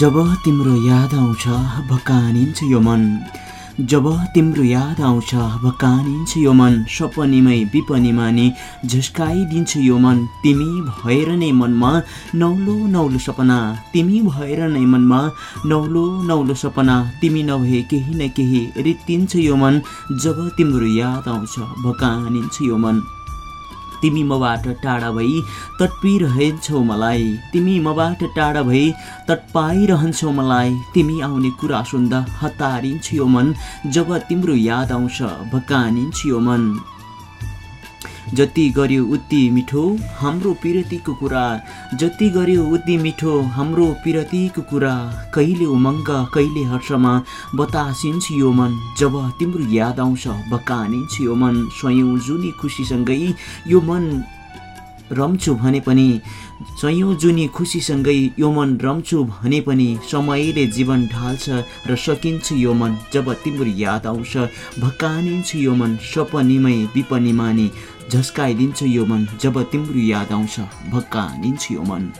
जब तिम्रो याद आउँछ भकानिन्छ यो मन। जब तिम्रो याद आउँछ भकानिन्छ यो मन। सपनीमै विपनीमा नि झस्काइदिन्छ यो मन। तिमी भएर नै मनमा नौलो नौलो सपना। तिमी भएर नै मनमा नौलो नौलो सपना। तिमी नभए केही न केही रित्तिन्छ यो मन। जब तिम्रो याद आउँछ भकानिन्छ यो मन। तिमी मबाट टाढा भई तटपिरहन्छौ मलाई। तिमी मबाट टाढा भई तटपाइरहन्छौ मलाई। तिमी आउने कुरा सुन्दा हतारिन्छ यो मन। जब तिम्रो याद आउँछ भकानिन्छ यो मन। जति गर्यो उति मिठो हाम्रो पिरतीको कुरा। जति गर्यो उति मिठो हाम्रो पिरतीको कुरा। कहिले उमङ्ग कहिले हर्षमा बतासिन्छ यो मन। जब तिम्रो याद आउँछ बकानिन्छ यो मन। स्वयं जुनी खुसीसँगै यो मन रम्छु भने पनि सयौँ जुनी खुसीसँगै यो मन रम्छु भने पनि समयले जीवन ढाल्छ र सकिन्छ यो मन। जब तिम्रो याद आउँछ भकानिन्छ यो मन। सपनीमै विपनीमा नि झस्काइदिन्छ यो मन जब तिम्रो याद आउँछ भक्कानिन्छ यो मन।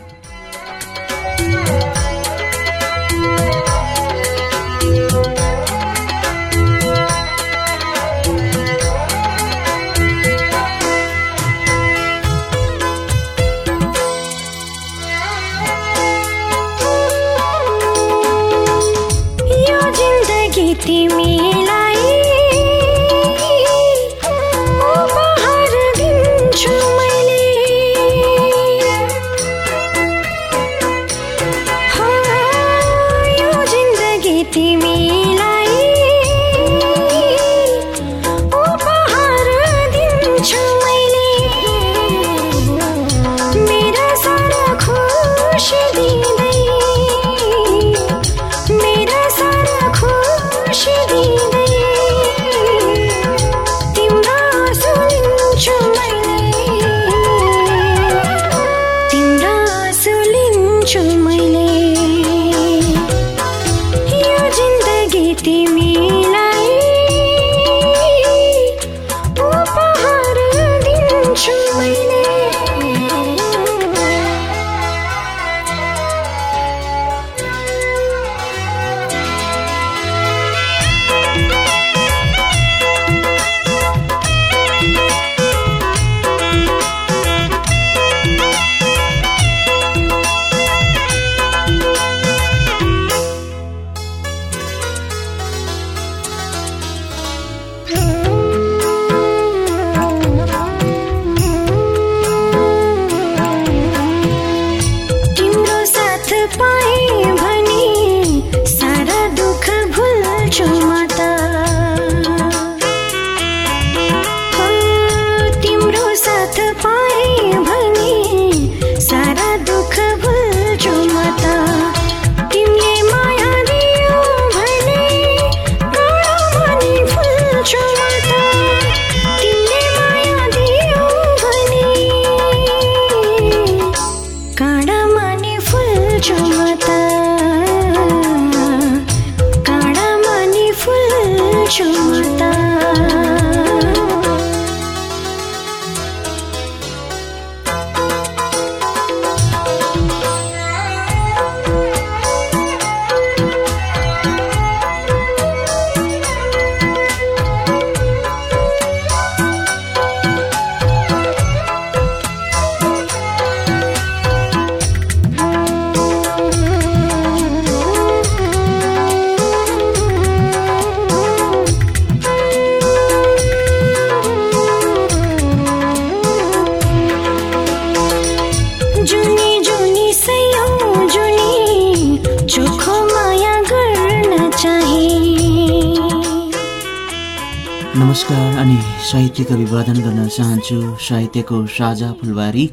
साहित्यको अभिवादन गर्न चाहन्छु। साहित्यको साझा फुलबारी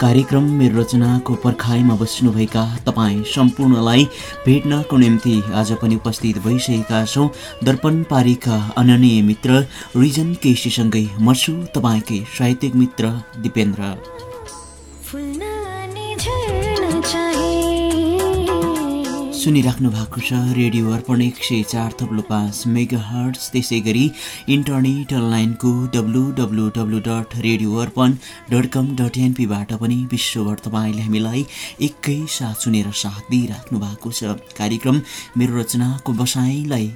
कार्यक्रम मेरो रचनाको पर्खाइमा बस्नुभएका तपाईँ सम्पूर्णलाई भेट्नको निम्ति आज पनि उपस्थित भइसकेका छौँ। दर्पण पारीका अननीय मित्र रिजन केसीसँगै म छु। तपाईँकै साहित्यिक मित्र दिपेन्द्र। सुनिराख्नु भएको छ रेडियो अर्पण एक सय चार थप्लो पाँच मेगा हर्ट्स त्यसै गरी इन्टरनेट अनलाइनको W W W dot radio Arpan dot com dot एनपीबाट पनि विश्वभर तपाईँले हामीलाई एकैसाथ सुनेर साथ दिइराख्नु भएको छ। कार्यक्रम मेरो रचनाको बसाइलाई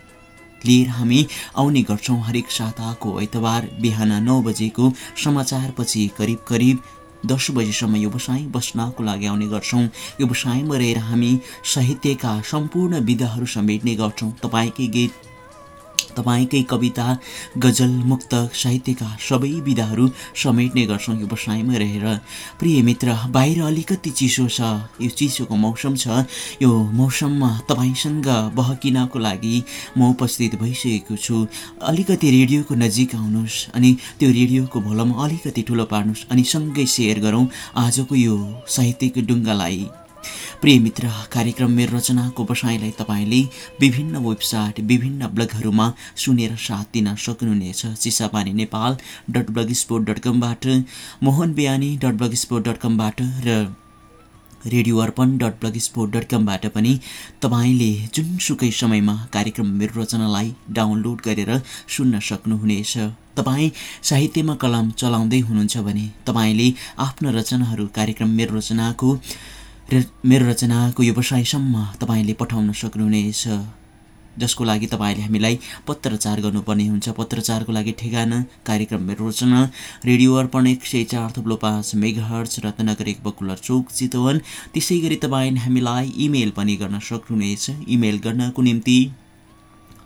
लिएर हामी आउने गर्छौँ हरेक साताको आइतबार बिहान नौ बजेको समाचारपछि करिब करिब दस बजीसम्म यो बसाइ बस्नको लागि आउने गर्छौँ। यो बसाइमा रहेर हामी साहित्यका सम्पूर्ण विधाहरू समेट्ने गर्छौँ। तपाईँकै गीत तपाईँकै कविता गजल मुक्त साहित्यका सबै विधाहरू समेट्ने गर्छौँ यो बसाइमा रहेर। प्रिय मित्र बाहिर अलिकति चिसो छ यो चिसोको मौसम छ। यो मौसममा तपाईँसँग बहकिनको लागि म उपस्थित भइसकेको छु। अलिकति रेडियोको नजिक आउनुहोस् अनि त्यो रेडियोको भोलम अलिकति ठुलो पार्नुहोस् अनि सँगै सेयर गरौँ आजको यो साहित्यको डुङ्गालाई। प्रिय मित्र कार्यक्रम मेरो रचनाको बसाइलाई तपाईँले विभिन्न वेबसाइट विभिन्न ब्लगहरूमा सुनेर साथ दिन सक्नुहुनेछ। Chisapani Nepal dot blog sport dot कमबाट Mohan Bihani dot blog sport dot कमबाट र radio Arpan dot blog sport dot कमबाट पनि तपाईँले जुनसुकै समयमा कार्यक्रम मेरो रचनालाई डाउनलोड गरेर सुन्न सक्नुहुनेछ। तपाईँ साहित्यमा कलम चलाउँदै हुनुहुन्छ भने तपाईँले आफ्ना रचनाहरू कार्यक्रम मेरो रचनाको मेरो रचनाको व्यवसायसम्म तपाईँले पठाउन सक्नुहुनेछ। जसको लागि तपाईँले हामीलाई पत्रचार गर्नुपर्ने हुन्छ। पत्रचारको लागि ठेगाना कार्यक्रम मेरो रचना रेडियो अर्पण एक सय चार थुप्लो पाँच मेगाहर्च रत्नगर एक बकुलर चौक चितवन। त्यसै गरी तपाईँले हामीलाई इमेल पनि गर्न सक्नुहुनेछ। इमेल गर्नको निम्ति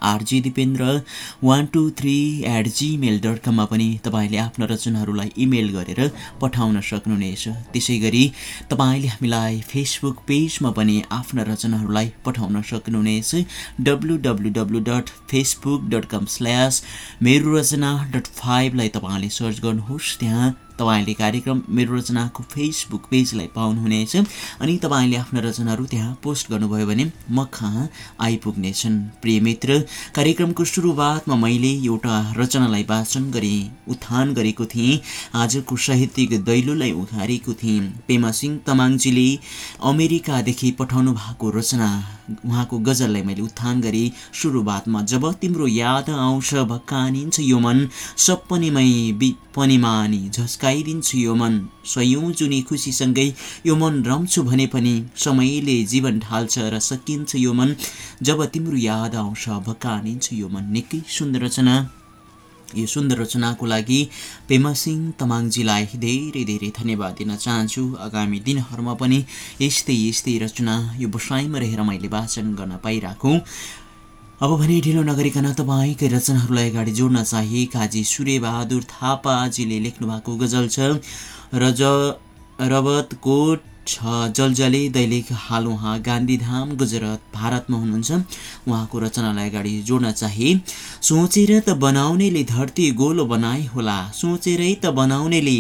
R G Dipendra one two three at gmail dot कममा पनि तपाईँले आफ्ना रचनाहरूलाई इमेल गरेर पठाउन सक्नुहुनेछ। त्यसै गरी तपाईँले हामीलाई फेसबुक पेजमा पनि आफ्ना रचनाहरूलाई पठाउन सक्नुहुनेछ। W W W dot Facebook dot com slash मेरो रचना डट फाइभलाई तपाईँले सर्च गर्नुहोस्। त्यहाँ तपाईँले कार्यक्रम मेरो रचनाको फेसबुक पेजलाई पाउनुहुनेछ अनि तपाईँले आफ्ना रचनाहरू त्यहाँ पोस्ट गर्नुभयो भने म कहाँ आइपुग्नेछन्। प्रिय मित्र कार्यक्रमको सुरुवातमा मैले एउटा रचनालाई वाचन गरेँ उत्थान गरेको थिएँ। आजको साहित्यिक दैलोलाई उघारेको थिएँ। पेमा सिंह तमाङजीले अमेरिकादेखि पठाउनु भएको रचना उहाँको गजललाई मैले उत्थान गरेँ सुरुवातमा जब तिम्रो याद आउँछ भक्कानिन्छ यो मन सपनीमै विपनीमानी झस्काइदिन्छु यो मन। स्वयं जुनी खुसीसँगै यो मन रम्छु भने पनि समयले जीवन ढाल्छ र सकिन्छ यो मन। जब तिम्रो याद आउँछ भक्कानिन्छ यो मन। निकै सुन्दर रचना। यो सुन्दर रचनाको लागि पेमासिंह तमाङजीलाई धेरै धेरै धन्यवाद दिन चाहन्छु। आगामी दिनहरूमा पनि यस्तै यस्तै रचना यो बसाइमा रहेर मैले वाचन गर्न पाइरहेको अब भने ढिलो नगरिकन तपाईँकै रचनाहरूलाई अगाडि जोड्न चाहे काजी सूर्यबहादुर थापाजीले लेख्नु भएको गजल छ रज रबतकोट छ। जलजले दैलेख हाल उहाँ गान्धीधाम गुजरात भारतमा हुनुहुन्छ। उहाँको रचनालाई अगाडि जोड्न चाहे। सोचेर त बनाउनेले धरती गोलो बनाए होला। सोचेरै त बनाउनेले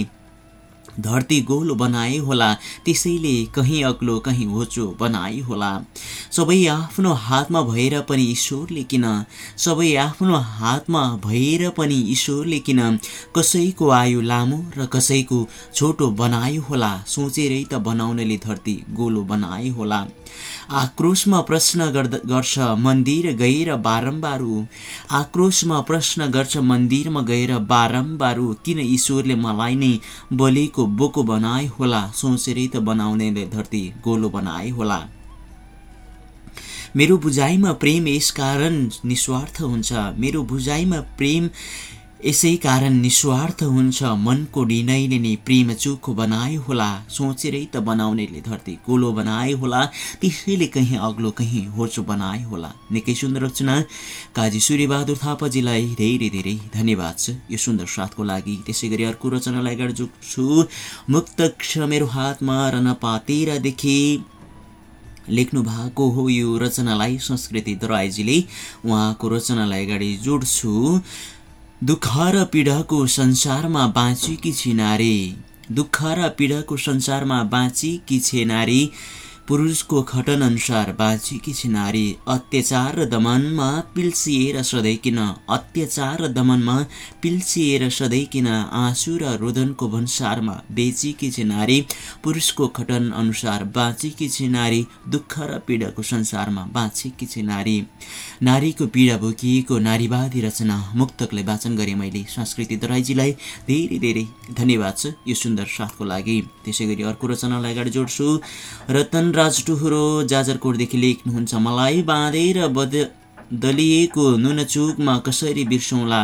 धरती गोलो बनाए होला त्यसैले कहीँ अग्लो कहीँ होचो बनाए होला। सबै आफ्नो हातमा भएर पनि ईश्वरले किन? सबै आफ्नो हातमा भएर पनि ईश्वरले किन? कसैको आयु लामो र कसैको छोटो बनायो होला सोचेरै त बनाउनेले धरती गोलो बनाए होला। आक्रोशमा प्रश्न गर्छ मन्दिर गएर बारम्बार। आक्रोशमा प्रश्न गर्छ मन्दिरमा गएर बारम्बार। किन ईश्वरले मलाई नै बलिको बोको बनाए होला? सोचेरै त बनाउनेले धरती गोलो बनाए होला। मेरो बुझाइमा प्रेम यसकारण निस्वार्थ हुन्छ। मेरो बुझाइमा प्रेम यसै कारण निस्वार्थ हुन्छ मनको निर्णयले नै प्रेम चोखो बनायो होला। सोचेरै त बनाउनेले धरती गोलो बनायो होला त्यसैले कहीँ अग्लो कहीँ होचो बनायो होला। निकै सुन्दर रचना। काजी सूर्यबहादुर थापाजीलाई धेरै धेरै धन्यवाद छ। यो सुन्दर साथको लागि त्यसै गरी अर्को रचनालाई अगाडि जोड्छु। मुक्त मेरो हातमा र नपातेरदेखि लेख्नु भएको हो यो रचनालाई संस्कृति दराईजीले। उहाँको रचनालाई अगाडि जोड्छु। दुःख र पीडाको संसारमा बाँचेकी छि नारी दुःख र पीडाको संसारमा बाँचेकी छे नारी पुरुषको खटन अनुसार बाँचेकी छिन् नारी। अत्याचार र दमनमा पिल्सिएर सधैँ किन अत्याचार र दमनमा पिल्सिएर सधैँ किन आँसु र रोदनको भन्सारमा बेचेकी छिन् नारी। पुरुषको खटन अनुसार बाँचेकी छिन् नारी। दुःख र पीडाको संसारमा बाँचेकी छिन् नारी। नारीको पीडा बोकिएको नारीवादी रचना मुक्तकलाई वाचन गरेँ मैले। संस्कृति दराईजीलाई धेरै धेरै धन्यवाद छ यो सुन्दर साथको लागि। त्यसै गरी अर्को रचनालाई अगाडि जोड्छु। रतन राज टुहुरो जाजरकोटदेखि लेख्नुहुन्छ मलाई बाँधेर बद दलिएको नुनचुकमा कसरी बिर्सौँला?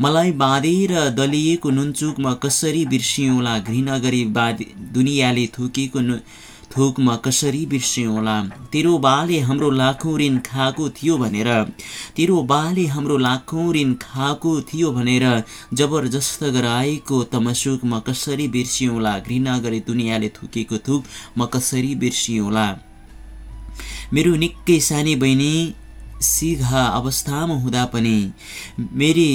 मलाई बाँधेर दलिएको नुनचुकमा कसरी बिर्सिउँला घृणा गरी बाँधे दुनियाँले थुकेको नु थोकमा कसरी बिर्सिउँला तेरो बाले हाम्रो लाखौँ ऋण खाएको थियो भनेर। तेरो बाले हाम्रो लाखौँ ऋण खाएको थियो भनेर जबरजस्त गराएको तमसुकमा कसरी बिर्सिउँला घृणा गरी दुनियाँले थुकेको थुक म कसरी बिर्सिउँला मेरो निकै सानी बहिनी सिघा अवस्थामा हुँदा पनि मेरी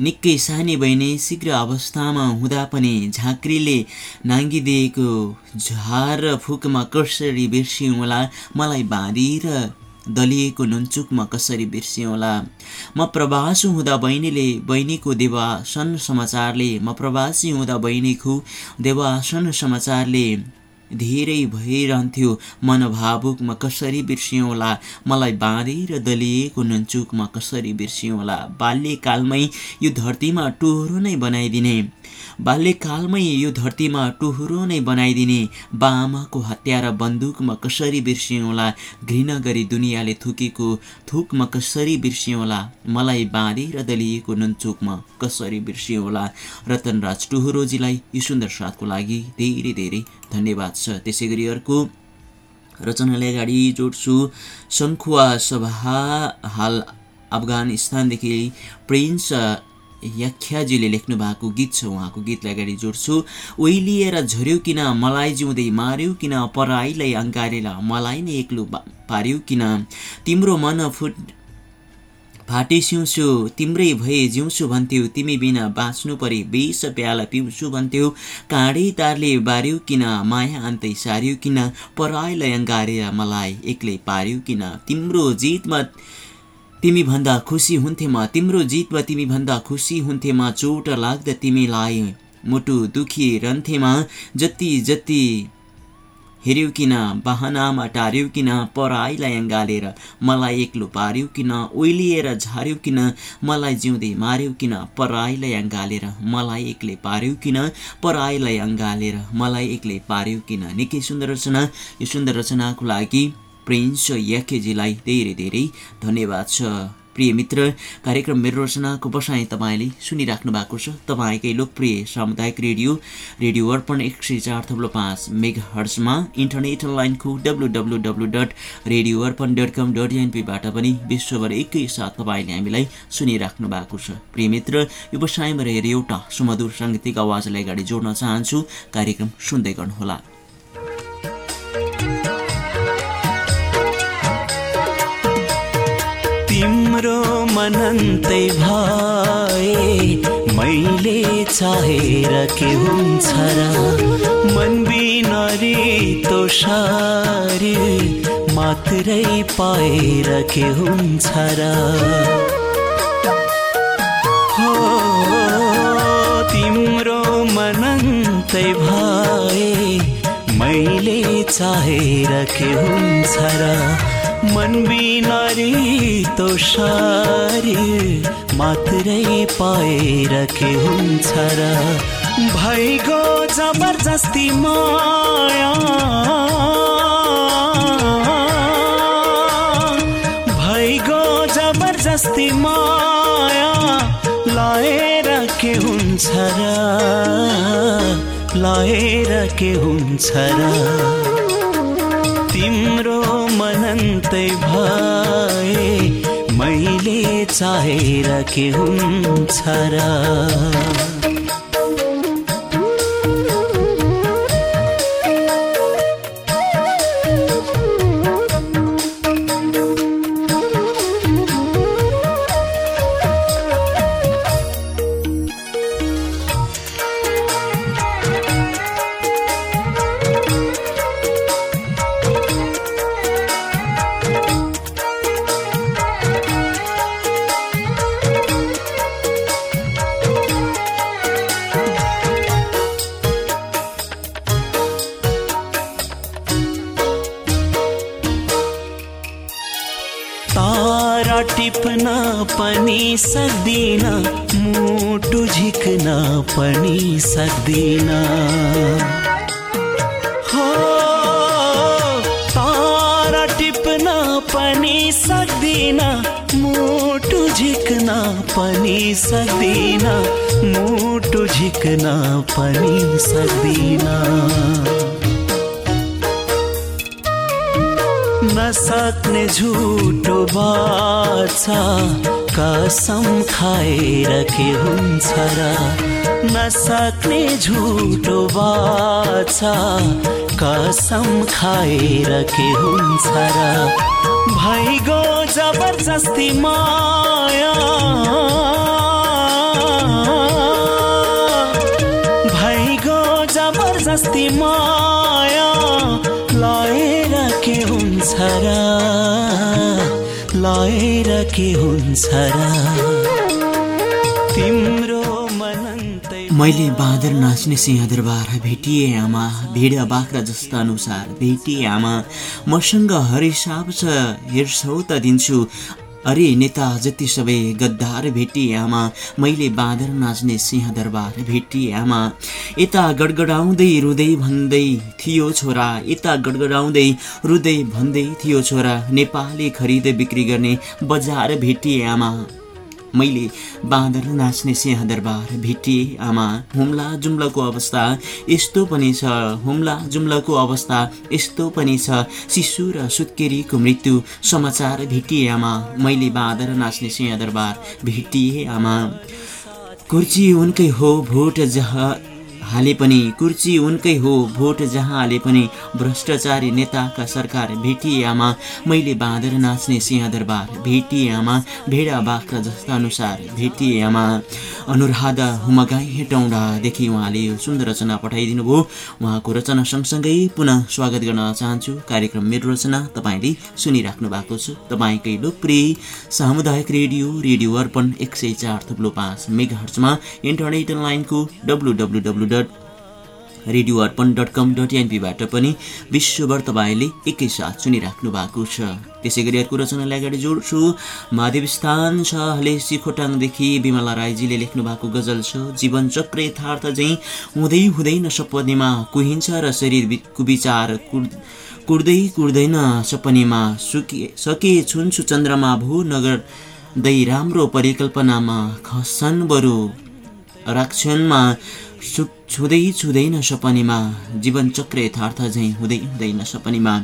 निकै सानी बहिनी शीघ्र अवस्थामा हुँदा पनि झाँक्रीले नाङ्गिदिएको झार फुकमा कसरी बिर्सिउँला मलाई बाँधिएर दलिएको नुनचुकमा कसरी बिर्सिउँला म प्रवासी हुँदा बहिनीले बहिनीको देवासन समाचारले म प्रवासी हुँदा बहिनीको देवासन समाचारले धेरै भइरहन्थ्यो। मन भावुकमा कसरी बिर्सिउँला मलाई बाँधेर दलिएको नुनचुकमा कसरी बिर्सिउँला बाल्यकालमै यो धरतीमा टोहरो नै बनाइदिने। बाल्यकालमै यो धरतीमा टुहुरो नै बनाइदिने बामाको हत्या र बन्दुकमा कसरी बिर्सिउँला घृणा गरी दुनियाँले थुकेको थुकमा कसरी बिर्सिउँला मलाई बाँधेर दलिएको नुनचुकमा कसरी बिर्सिउँला रतनराज टुहुरोजीलाई यो सुन्दर साथको लागि धेरै धेरै धन्यवाद छ। त्यसै गरी अर्को रचनालाई अगाडि जोड्छु। सङ्खुवा सभा हाल अफगानिस्तानदेखि प्रिन्स याख्याजीले लेख्नु भएको गीत छ उहाँको गीतलाई अगाडि जोड्छु। ओइलिएर झऱ्यो किन मलाई जिउँदै मार्यो किन पराईलाई अङ्गारेर मलाई नै एक्लो पार्यो किन? तिम्रो मन फुट फाटे सिउँछु तिम्रै भए जिउँछु भन्थ्यौ तिमी बिना बाँच्नु परे बेस प्याला पिउँछु भन्थ्यौ। काँडै तारले बार्यो किन माया अन्तै सार्यो किन पराईलाई अङ्गारेर मलाई एक्लै पार्यो किन? तिम्रो जितमा तिमी भन्दा खुसी हुन्थे म। तिम्रो जितमा तिमी भन्दा खुसी हुन्थे म। चोट लाग्दा तिमीलाई मुटु दुखी रहन्थेमा जति जति हेऱ्यौ किन बाहनामा टार्यौ किन पराईलाई अँगालेर मलाई एक्लो पार्यौ किन ओइलिएर झार्यौ किन मलाई जिउँदै मार्यौ किन पराईलाई अँगालेर मलाई एक्लै पार्यौ किन पराईलाई अँगालेर मलाई एक्लै पार्यौ किन। निकै सुन्दर रचना। यो सुन्दर रचनाको लागि प्रिन्स याकेजीलाई धेरै धेरै धन्यवाद छ। प्रिय मित्र कार्यक्रम मेरो रचनाको बसाइ तपाईँले सुनिराख्नु भएको छ। तपाईँकै लोकप्रिय सामुदायिक रेडियो रेडियो अर्पण एक सय चार थप्लो पाँच मेगा हर्समा इन्टरनेट लाइनको W W W dot radio Arpan dot com dot एनपीबाट पनि विश्वभर एकैसाथ तपाईँले हामीलाई सुनिराख्नु भएको छ। प्रिय मित्र यो बसाइमा रहेर एउटा सुमधुर साङ्गीतिक आवाजलाई अगाडि जोड्न चाहन्छु। कार्यक्रम सुन्दै गर्नुहोला। तिम्रो मनन्तै भए मैले चाहेर के हुन्छ र? मन बिनरी तो मात्रै पाएर के हुन्छ र? तिम्रो मनन्तै भए मैले चाहेर के हुन्छ र? मन बिनारी तो शरीर मात्रै पाएर के हुन्छ र। भइगो जबरजस्ती माया। भइगो जबरजस्ती माया लाएर के हुन्छ र? लाएर के हुन्छ र? तिम्रो मनन्तै भए मैले चाहेर के हुन्छ र? कसम खाएर के हुन्छ र? नसक्ने झुटो बाचा कसम खाएर के हुन्छ र? भइगो जबरजस्ती माया। भइगो जबरजस्ती माया लाएर के हुन्छ र? के हुन्छ र? तिम्रो मैले बाँदर नाच्ने सिंहदरबार भेटिए आमा भिड बाख्रा जस्ता अनुसार भेटिए आमा। मसँग हरिसाब छ हेर्छौ त दिन्छु। अरे नेता जति सबै गद्दार भेटिए आमा मैले बाँदर नाच्ने सिंहदरबार भेटिए आमा। यता गडगडाउँदै रुँदै भन्दै थियो छोरा। यता गडगडाउँदै रुँदै भन्दै थियो छोरा। नेपाली खरिद बिक्री गर्ने बजार भेटिए आमा। मैले बाँदर नाच्ने सिंहदरबार भेटिए आमा। हुम्ला जुम्लाको अवस्था यस्तो पनि छ। हुम्ला जुम्लाको अवस्था यस्तो पनि छ। शिशु र सुत्केरीको मृत्यु समाचार भेटिए आमा। मैले बाँदर नाच्ने सिंहदरबार भेटिए आमा। कुर्ची उनकै हो भोट जहाँ हाले पनि कुर्ची उनकै हो भोट जहाँ हाले पनि भ्रष्टाचारी नेताका सरकार भेटिए आमा मैले बाँदर नाच्ने सिंहदरबार भेटिए आमा भेडा बाख्रा जस्ता अनुसार भेटिए आमा अनुराधा हुमगाई हेटौँडादेखि उहाँले यो सुन्दर रचना पठाइदिनु भयो उहाँको रचना सँगसँगै पुनः स्वागत गर्न चाहन्छु। कार्यक्रम मेरो रचना तपाईँले सुनिराख्नु भएको छ। तपाईँकै लोकप्रिय सामुदायिक रेडियो रेडियो अर्पण एक सय चार थुप्लो पाँच मेगा हर्चमा इन्टरनेट लाइनको W W W dot radio Arpan dot com dot एनपीबाट पनि विश्वभर तपाईँले एकैसाथ सुनिराख्नु भएको छ। त्यसै गरी अर्को रचनालाई अगाडि जोड्छु। महादेव स्थान छ हलेसी खोटाङदेखि विमला राईजीले लेख्नु भएको गजल छ जीवन चक्र यथार्थ चाहिँ हुँदै हुँदैन सपनीमा कुहिन्छ र शरीरको विचार कुर् कुर्दै कुर्दैन सपनीमा। सुके सके छुन्छु चन्द्रमा भू नगर्दै राम्रो परिकल्पनामा। खस्छन् बरु राक्षणमा छुँदै छुँदैन सपनीमा जीवन चक्र यथार्थ झैँ हुँदै हुँदैन सपनीमा।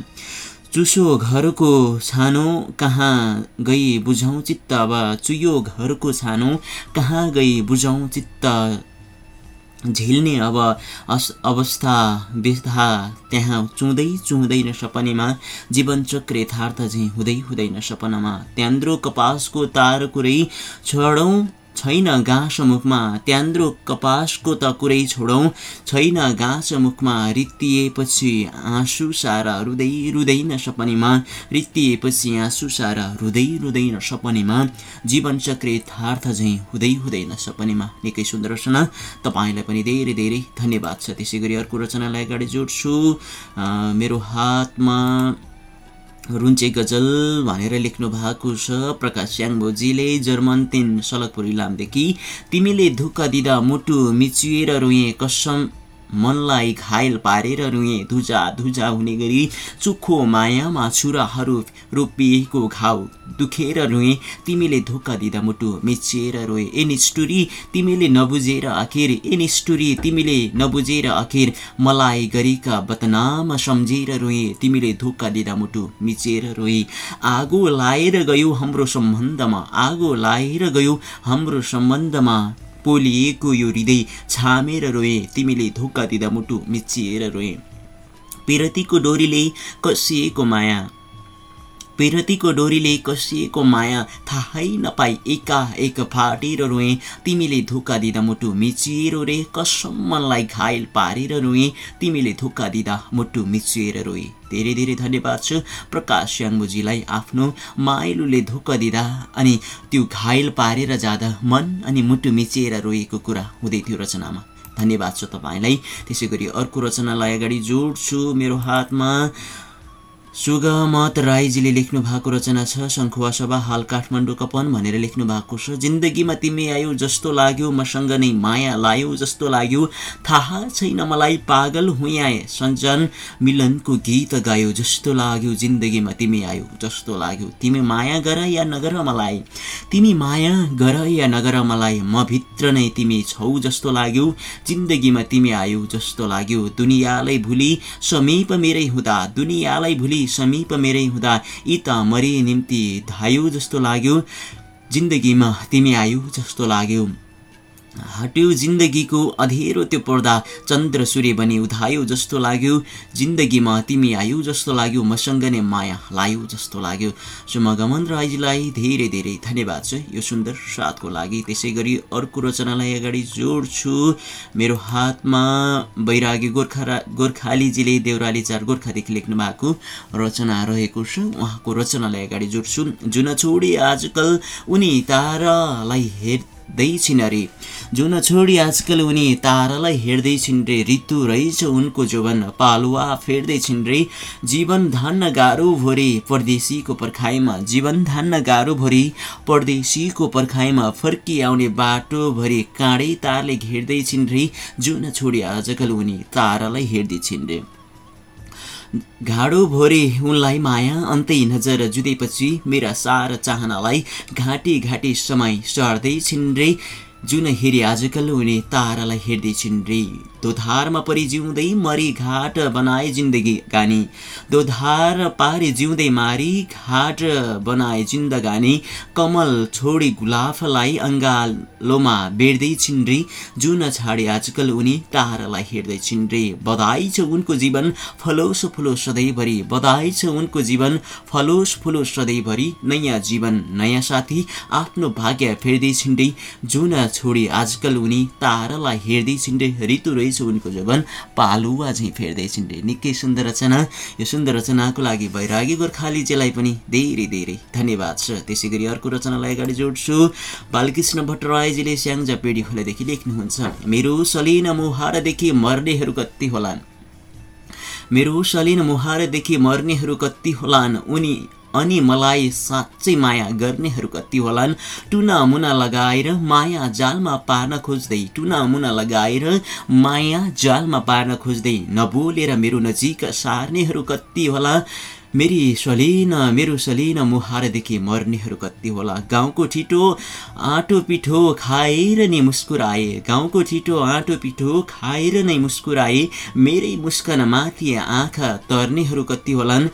चुसो घरको छानो कहाँ गई बुझौँ चित्त अब चुयो घरको छानो कहाँ गई बुझौँ चित्त। झेल्ने अब अस अवस्था व्यथा त्यहाँ चुँदै चुँदैन सपनीमा जीवन चक्र यथार्थ झैँ हुँदै हुँदैन सपनामा। त्यान्द्रो कपासको तार कुरै छोडौँ छैन गाँस मुखमा त्यान्द्रो कपासको त कुरै छोडौँ। छैन गाँस मुखमा रित्तिएपछि आँसु सारा रुँदै रुँदैन सपनीमा। रित्तिएपछि आँसु सारा रुँदै रुँदैन सपनीमा। जीवन चक्र यथार्थ झैँ हुँदै हुँदैन सपनीमा। निकै सुन्दर रचना। तपाईँलाई पनि धेरै धेरै धन्यवाद छ। त्यसै गरी अर्को रचनालाई अगाडि जोड्छु। मेरो हातमा रुन्चे गजल भनेर लेख्नु भएको छ। प्रकाश स्याङ्बोजीले जर्मन तिन सलकपुर इलामदेखि तिमीले धोका दिँदा मुटु मिचिएर रोएँ कसम। मनलाई घायल पारेर रुएँ धुजा धुजा हुने गरी चोखो मायामा छुराहरू रोपिएको घाउ दुखेर रुएँ तिमीले धोका दिँदा मुटु मिचिएर रोए। ए निष्ठुरी तिमीले नबुझेर आखिर ए निष्ठुरी तिमीले नबुझेर आखिर मलाई गरेका बदनाम सम्झेर रोएँ तिमीले धोका दिँदा मुटु मिचेर रोए। आगो लाएर गयो हाम्रो सम्बन्धमा आगो लाएर गयो हाम्रो सम्बन्धमा। पोलिएको यो हृदय छामेर रोए तिमीले धोका दिँदा मुटु मिचिएर रोए पिरतीको डोरीले कसिएको माया पिरतीको डोरीले कसिएको माया थाहै नपाई। एकाएक फाटेर रोएँ। तिमीले धोका दिँदा मुटु मिचिएर रे कसम मनलाई घायल पारेर रोएँ। तिमीले धोका दिँदा मुटु मिचिएर रोए। धेरै धेरै धन्यवाद छ प्रकाश स्याङ्बुजीलाई आफ्नो माइलोले धोका दिँदा अनि त्यो घायल पारेर जाँदा मन अनि मुटु मिचिएर रोएको कुरा हुँदै थियो रचनामा। धन्यवाद छ तपाईँलाई। त्यसै गरी अर्को रचनालाई अगाडि जोड्छु मेरो हातमा। सुगमत राईजीले लेख्नु भएको रचना छ शङ्खुवा सभा हाल काठमाडौँ कपन भनेर लेख्नु भएको छ। जिन्दगीमा तिमी आयौ जस्तो लाग्यो मसँग नै माया लायो जस्तो लाग्यो। थाहा छैन मलाई पागल हुँयाए। सञ्जन मिलनको गीत गायो जस्तो लाग्यो। जिन्दगीमा तिमी आयौ जस्तो लाग्यो। तिमी माया गर या नगर मलाई? तिमी माया गर या नगर मलाई? म भित्र नै तिमी छौ जस्तो लाग्यो। जिन्दगीमा तिमी आयौ जस्तो लाग्यो। दुनियाँलाई भुली समीप मेरै हुँदा। दुनियाँलाई भुली समीप मेरै हुँदा यी त मरे निम्ति धायो जस्तो लाग्यो। जिन्दगीमा तिमी आयौ जस्तो लाग्यो। हट्यो जिन्दगीको अधेरो त्यो पर्दा चन्द्र सूर्य बनी उधायो जस्तो लाग्यो। जिन्दगीमा तिमी आयौ जस्तो लाग्यो मसँग नै माया लायो जस्तो लाग्यो। सुमगमन राईजीलाई धेरै धेरै धन्यवाद छ यो सुन्दर साथको लागि। त्यसै गरी अर्को रचनालाई अगाडि जोड्छु। मेरो हातमा बैरागी गोर्खा गोर्खालीजीले देउराली चार गोर्खादेखि लेख्नु भएको रचना रहेको छ। उहाँको रचनालाई अगाडि जोड्छु। जुन छोडी आजकल उनी तारालाई हेर हेर्दैछिन् अरे। जुन छोडी आजकल उनी तारालाई हेर्दैछिन् रे ऋतु रहेछ उनको जोवन पालुवा फेर्दैछिन् रे। जीवन धान्न गाह्रो भोरे परदेशीको पर्खाइमा जीवन धान्न गाह्रो भोरे परदेशीको पर्खाइमा फर्किआउने बाटोभरि काँडै तारले घेर्दैछिन् रे। जुन छोडी आजकल उनी तारालाई हेर्दैछिन् रे। घाडो भोरे उनलाई माया अन्तै नजर जुधेपछि मेरा सारा चाहनालाई घाँटी घाँटी समय सर्दै छिन् जुन हेरी आजकल उनी तारालाई हेर्दैछिन् रे। दोधारमा परि जिउँदै मरी घाट बनाए जिन्दगी गानी। दोधार पारी जिउँदै मारी घाट बनाए जिन्दगानी। कमल छोडी गुलाफलाई अङ्गालोमा बेर्दै छिन्री जुन छाडी आजकल उनी तारालाई हेर्दै छिन्रे बधाई छ उनको जीवन फलोस फुलो सधैँभरि। बधाई छ उनको जीवन फलोस फुलो सधैँभरि। नयाँ जीवन नयाँ साथी आफ्नो भाग्य फेर्दै छिन्डे जुन छोडी आजकल उनी तारालाई हेर्दै छिन्डे ऋतु रहेछ उनको जीवन पालुवा झैँ फेर्दै छिन्डे। निकै सुन्दर रचना। यो सुन्दर रचनाको लागि बैरागी गोर्खालीजीलाई पनि धेरै धेरै धन्यवाद छ। त्यसै गरी अर्को रचनालाई अगाडि जोड्छु। बालकृष्ण भट्टराईजीले स्याङ्जा पेडी खोलादेखि लेख्नुहुन्छ मेरो सलिन मुहारदेखि मर्नेहरू कति होलान्? मेरो सलिन मुहारदेखि मर्नेहरू कति होलान्? उनी अनि मलाई साँच्चै माया गर्नेहरू कति होलान्। टुना मुना लगाएर माया जालमा पार्न खोज्दै टुना मुना लगाएर माया जालमा पार्न खोज्दै नबोलेर मेरो नजिक सार्नेहरू कति होला। मेरी सलिन मेरो सलिन मुहारदेखि मर्नेहरू कति होला। गाउँको छिटो आँटो पिठो खाएर नै मुस्कुराए। गाउँको छिटो आँटो पिठो खाएर नै मुस्कुराए। मेरै मुस्कन माथि आँखा तर्नेहरू कति होलान्।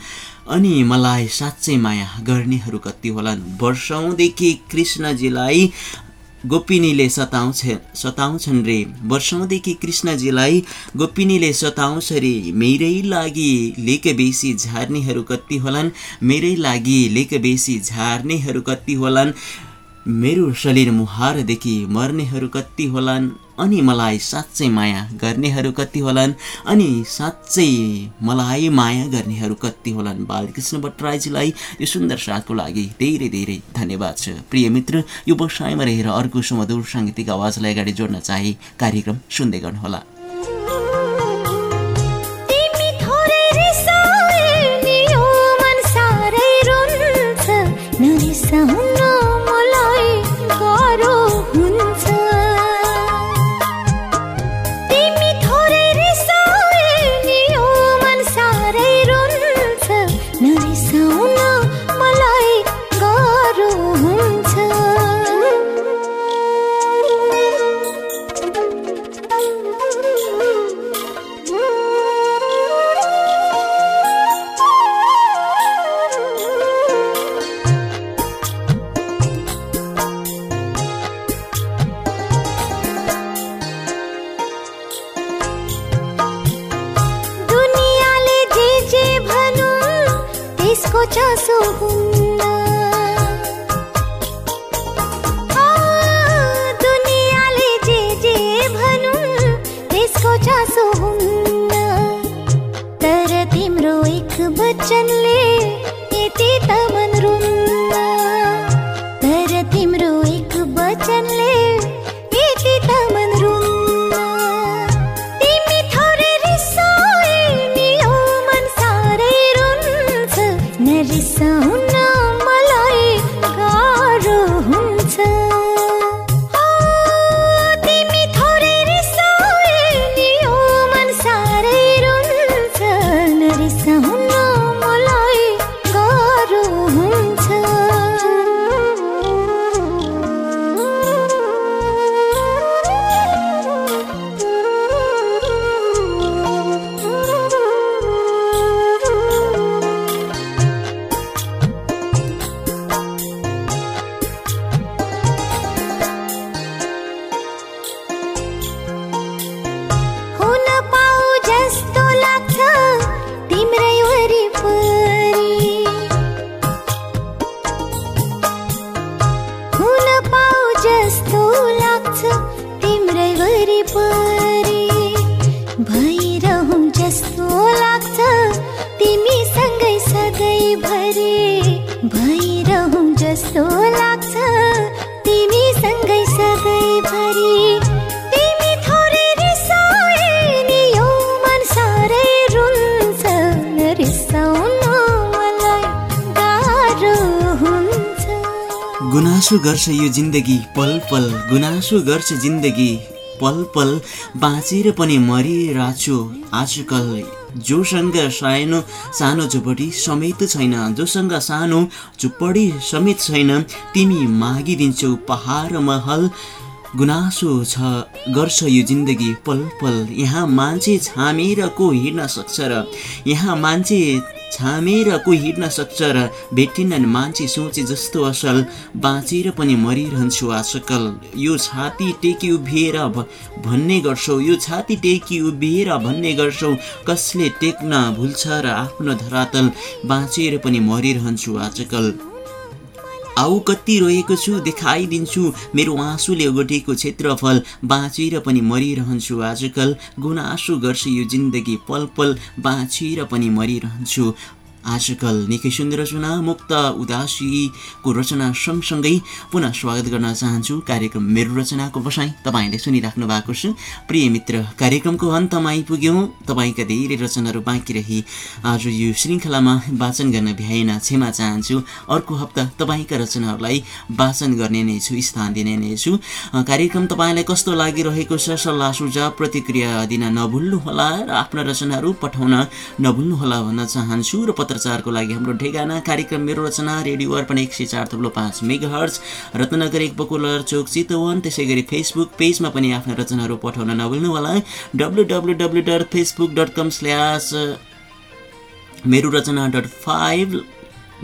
अनि मलाई साँच्चै माया गर्नेहरू कति होलान् वर्षौँदेखि कृष्णजीलाई गोपिनीले सताउँछ सताउँछन् रे। वर्षौँदेखि कृष्णजीलाई गोपिनीले सताउँछ रे। मेरै लागि लेक बेसी झार्नेहरू कति होलान् मेरै लागि लेक बेसी झार्नेहरू कति होलान्। मेरो शरीर मुहारदेखि मर्नेहरू कति होलान् अनि मलाई साँच्चै माया गर्नेहरू कति होलान् अनि साँच्चै मलाई माया गर्नेहरू कति होलान् बालकृष्ण भट्टराईजीलाई यो सुन्दर साथको लागि धेरै धेरै धन्यवाद छ। प्रिय मित्र यो बसाइमा रहेर अर्को सुमधुर साङ्गीतिक आवाजलाई अगाडि जोड्न चाहे कार्यक्रम सुन्दै गर्नुहोला। ఉన్నా गर्छ यो जिन्दगी पल पल गुनासो गर्छ जिन्दगी पल पल बाँचेर पनि मरिरहेछु आजकल। जोसँग सानो सानो झुपडी समेत छैन। जोसँग सानो झुपडी समेत छैन। तिमी मागिदिन्छौ पहाड महल। गुनासो छ गर्छ यो जिन्दगी पल पल। यहाँ मान्छे छामेर को हिँड्न सक्छ र यहाँ मान्छे छामेर कोही हिँड्न सक्छ र भेटिन्न मान्छे सोचे जस्तो असल बाँचेर पनि मरिरहन्छु आजकल। यो छाती टेकी उभिएर भन्ने गर्छौ। यो छाती टेकी उभिएर भन्ने गर्छौ। कसले टेक्न भुल्छ र आफ्नो धरातल बाँचेर पनि मरिरहन्छु आजकल। आऊ कति रोएको छु देखाइदिन्छु मेरो आँसुले ओगटेको क्षेत्रफल बाँचेर पनि मरिरहन्छु। आजकल गुनासो गर्छु यो जिन्दगी पल पल बाँचेर पनि मरिरहन्छु। आजकल निकै सुन्दर रचना मुक्त उदासीको रचना सँगसँगै पुनः स्वागत गर्न चाहन्छु कार्यक्रम मेरो रचनाको बसाइ तपाईँले सुनिराख्नु भएको छु। प्रिय मित्र कार्यक्रमको अन्तमा आइपुग्यौँ। तपाईँका धेरै रचनाहरू बाँकी रही। आज यो श्रृङ्खलामा वाचन गर्न भ्याइन क्षमा चाहन्छु। अर्को हप्ता तपाईँका रचनाहरूलाई वाचन गर्ने नै छु स्थान दिने नै छु। कार्यक्रम तपाईँलाई कस्तो लागिरहेको छ सल्लाह सुझाव प्रतिक्रिया दिन नभुल्नुहोला र आफ्ना रचनाहरू पठाउन नभुल्नुहोला भन्न चाहन्छु र पत्रचारको लागि हाम्रो ठेगाना कार्यक्रम मेरो रचना रेडियो अर्पण एक सय चार थप्लो पाँच मेगा हर्च रत्नगर एक बकुलर चोक चितवन त्यसै गरी फेसबुक पेजमा पनि आफ्ना रचनाहरू पठाउन नभुल्नुहोला W W W dot Facebook dot com slash मेरो रचना डट फाइभ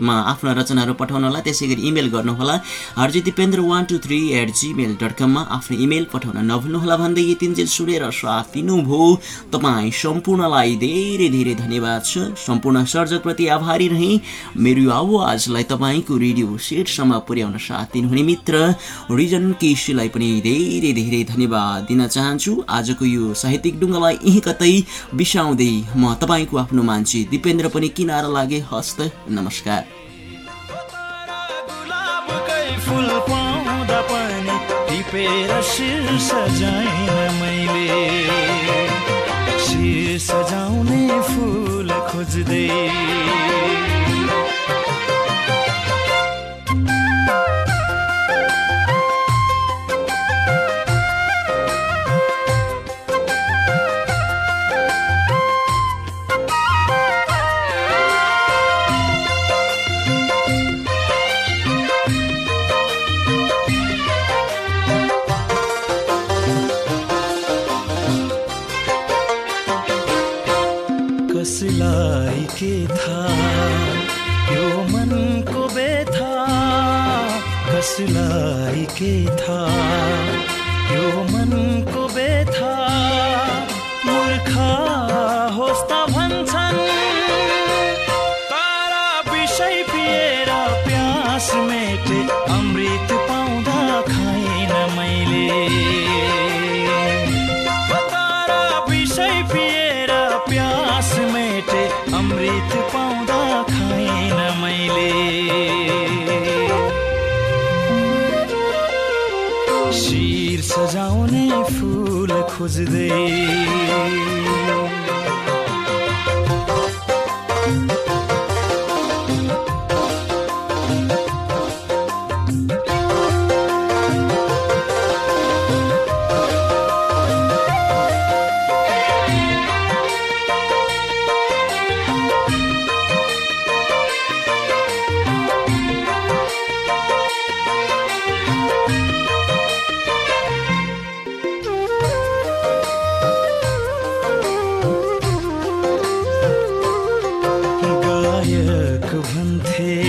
आफ्ना रचनाहरू पठाउनुहोला त्यसै गरी इमेल गर्नुहोला। Herzi Dipendra one two three at gmail dot कममा आफ्नो इमेल पठाउन नभुल्नुहोला भन्दै यतिन्जेल सुनेर साथ दिनुभयो तपाईँ सम्पूर्णलाई धेरै धेरै धन्यवाद छ। सम्पूर्ण सर्जकप्रति आभारी रहे। मेरो आवाजलाई तपाईँको रेडियो सेटसम्म पुर्याउन साथ दिनुहुने मित्र रिजन केसीलाई पनि धेरै धेरै धन्यवाद दिन चाहन्छु। आजको यो साहित्यिक डुङ्गालाई यहीँ कतै बिसाउँदै म तपाईँको आफ्नो मान्छे दिपेन्द्र पनि किनारा लागे हस्त। नमस्कार। फुल पाउँदा पनि टिपेर शिर सजाइन मैले। शिर सजाउने फुल खोज्दै। विषय पिएर प्यास मेटे अमृत पाउँदा खाइन मैले। तारा विषय पिएर प्यास मेटे अमृत पाउँदा खाइन मैले। शिर सजाउने फुल खोज्दै थे